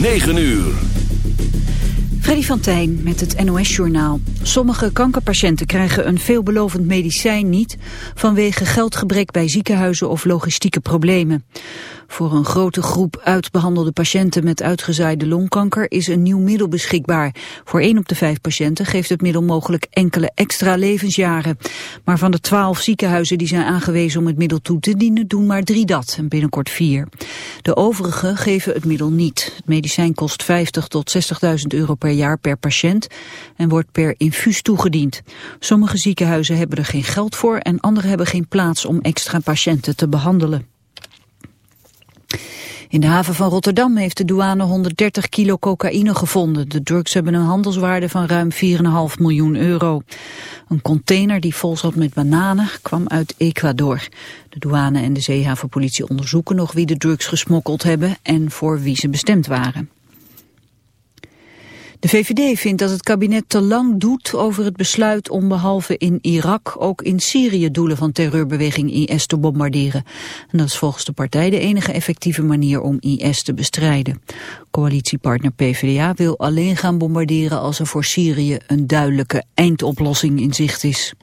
9 uur. Freddy van Tijn met het NOS-journaal. Sommige kankerpatiënten krijgen een veelbelovend medicijn niet... vanwege geldgebrek bij ziekenhuizen of logistieke problemen. Voor een grote groep uitbehandelde patiënten met uitgezaaide longkanker is een nieuw middel beschikbaar. Voor 1 op de 5 patiënten geeft het middel mogelijk enkele extra levensjaren. Maar van de 12 ziekenhuizen die zijn aangewezen om het middel toe te dienen, doen maar drie dat en binnenkort vier. De overige geven het middel niet. Het medicijn kost 50 tot 60.000 euro per jaar per patiënt en wordt per infuus toegediend. Sommige ziekenhuizen hebben er geen geld voor en andere hebben geen plaats om extra patiënten te behandelen. In de haven van Rotterdam heeft de douane 130 kilo cocaïne gevonden. De drugs hebben een handelswaarde van ruim 4,5 miljoen euro. Een container die vol zat met bananen kwam uit Ecuador. De douane en de zeehavenpolitie onderzoeken nog wie de drugs gesmokkeld hebben en voor wie ze bestemd waren. De VVD vindt dat het kabinet te lang doet over het besluit om behalve in Irak ook in Syrië doelen van terreurbeweging IS te bombarderen. En dat is volgens de partij de enige effectieve manier om IS te bestrijden. Coalitiepartner PvdA wil alleen gaan bombarderen als er voor Syrië een duidelijke eindoplossing in zicht is.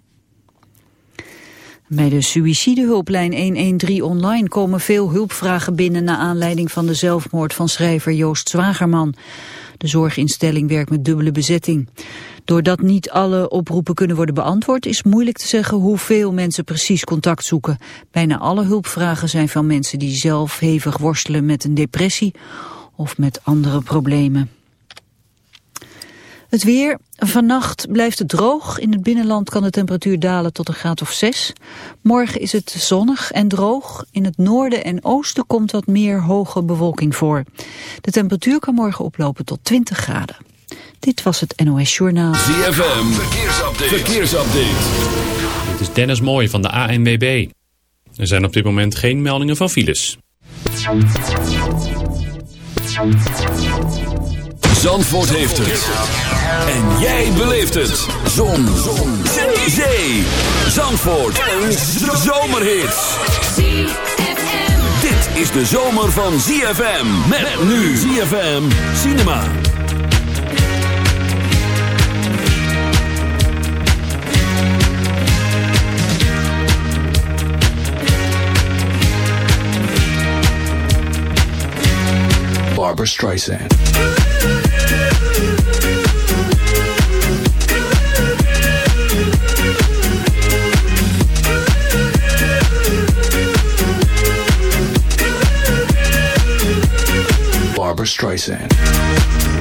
Bij de suïcidehulplijn 113 online komen veel hulpvragen binnen... na aanleiding van de zelfmoord van schrijver Joost Zwagerman. De zorginstelling werkt met dubbele bezetting. Doordat niet alle oproepen kunnen worden beantwoord... is moeilijk te zeggen hoeveel mensen precies contact zoeken. Bijna alle hulpvragen zijn van mensen die zelf hevig worstelen met een depressie... of met andere problemen. Het weer. Vannacht blijft het droog. In het binnenland kan de temperatuur dalen tot een graad of 6. Morgen is het zonnig en droog. In het noorden en oosten komt wat meer hoge bewolking voor. De temperatuur kan morgen oplopen tot 20 graden. Dit was het NOS Journaal. ZFM. Verkeersupdate. Verkeersupdate. Dit is Dennis Mooij van de ANWB. Er zijn op dit moment geen meldingen van files. Zandvoort heeft het. En jij beleeft het. Zon. Zon. Zee. Zee. Zandvoort. Een zomerhit. Dit is de zomer van ZFM. Met nu ZFM Cinema. Barbara Streisand. Barbara Streisand.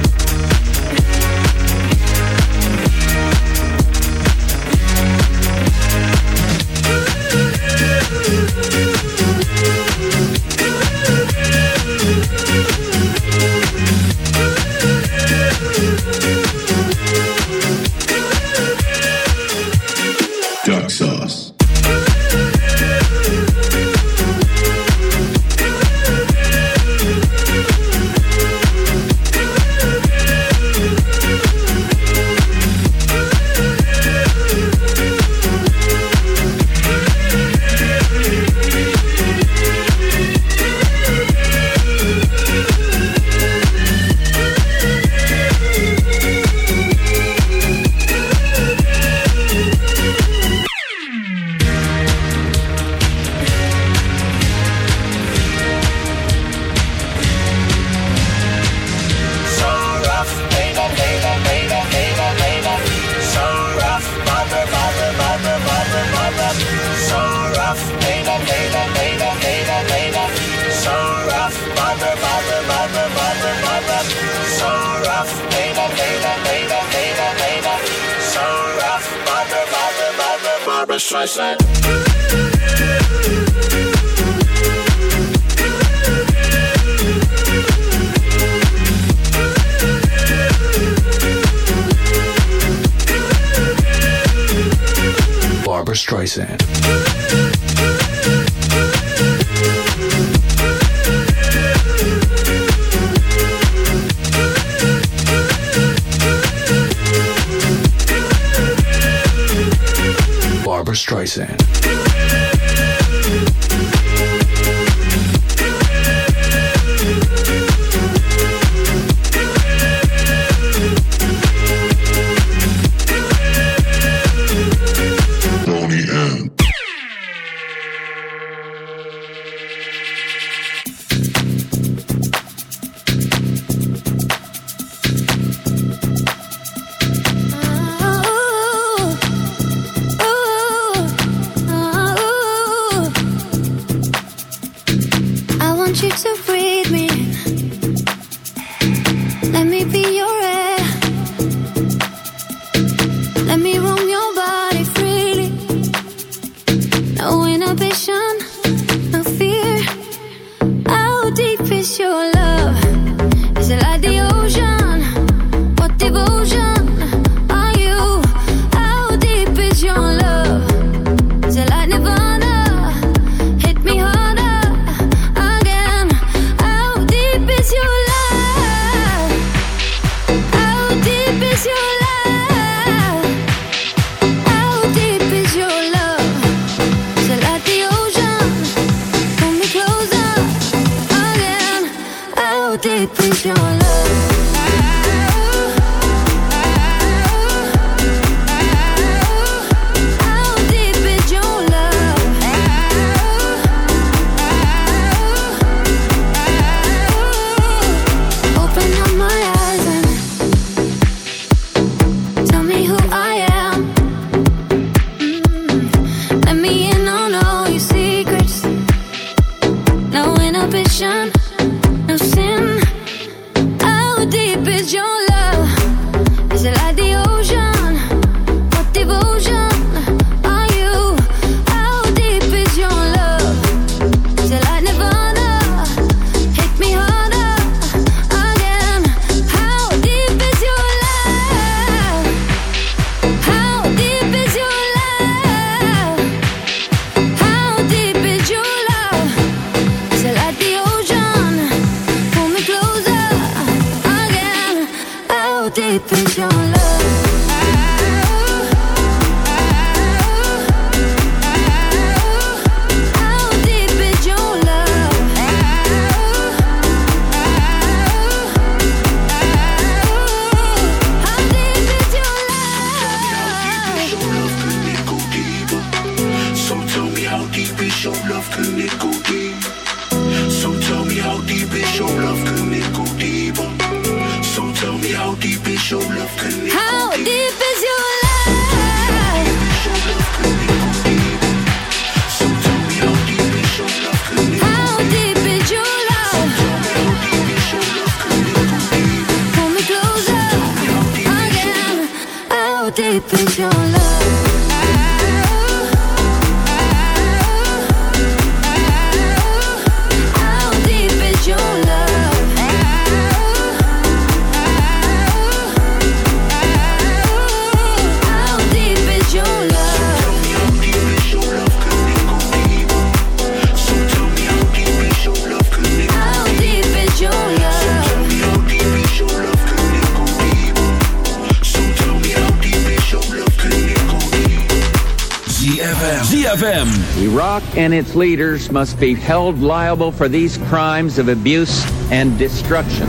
And its leaders must be held liable for these crimes of abuse and destruction.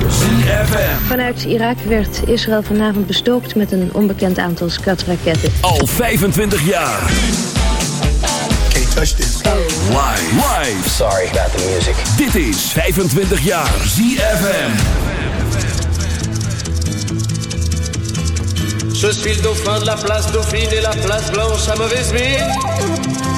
Vanuit Irak werd Israël vanavond bestookt met een onbekend aantal skatraketten. Al 25 jaar. Can't touch this. Live. Live. Sorry about the music. Dit is 25 jaar ZFM. Je suis le dauphin de la place Dauphine et la place Blanche à mauvaise mine.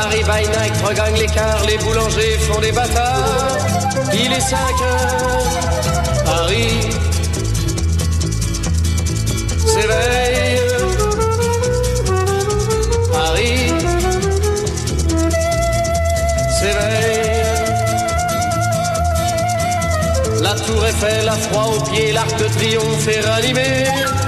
Paris by night regagne l'écart, les boulangers font des bâtards. Il est 5 heures, Paris s'éveille. Paris s'éveille. La tour Eiffel a froid aux pieds, l'arc de triomphe est ranimé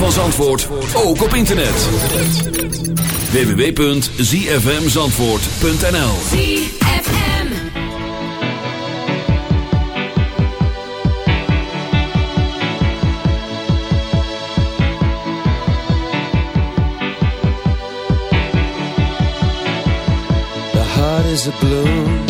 van Zandvoort ook op internet. www.zfmzandvoort.nl The heart is a bloom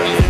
Russia.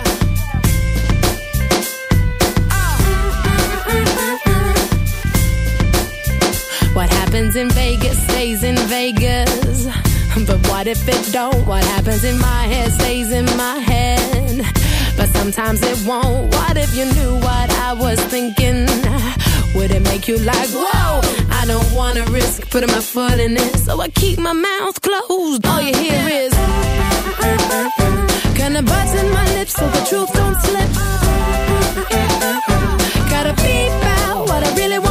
happens in Vegas stays in Vegas. But what if it don't? What happens in my head stays in my head. But sometimes it won't. What if you knew what I was thinking? Would it make you like, whoa? I don't wanna risk putting my foot in it, so I keep my mouth closed. All you hear is, kinda buzzing my lips so the truth don't slip. Gotta beep out what I really want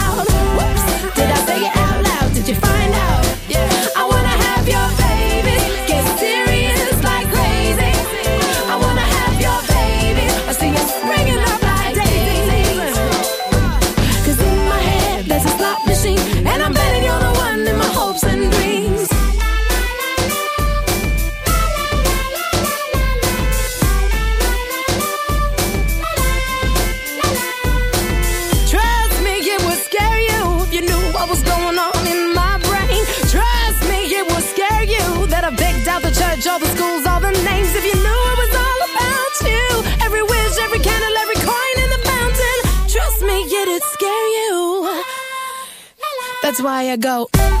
why I go.